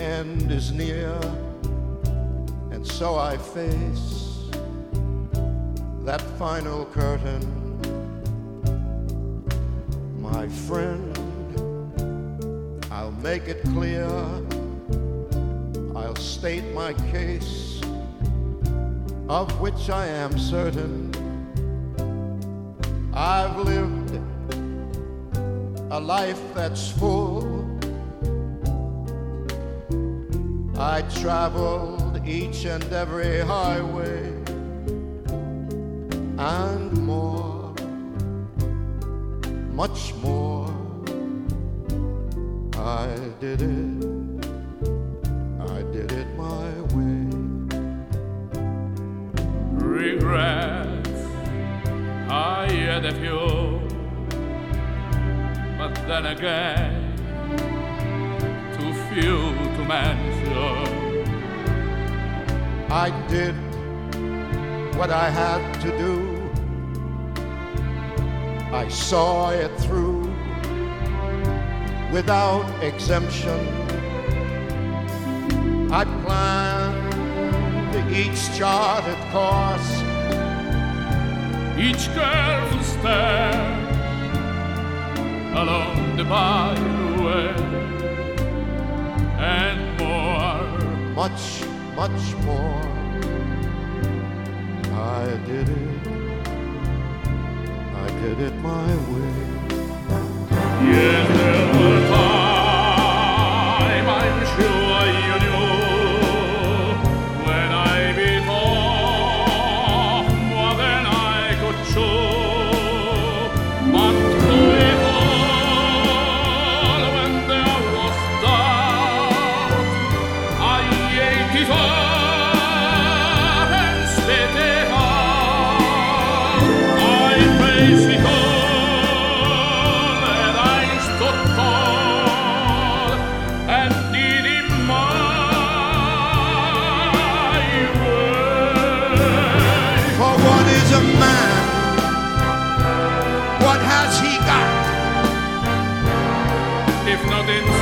end is near, and so I face that final curtain. My friend, I'll make it clear, I'll state my case, of which I am certain. I've lived a life that's full. I traveled each and every highway and more, much more. I did it, I did it my way. Regrets, I had a few, but then again, few to mention. I did what I had to do. I saw it through without exemption. I planned each charted course, Each careful step along the byway, much, much more. I did it, I did it my way. Yeah. much he got. If nothing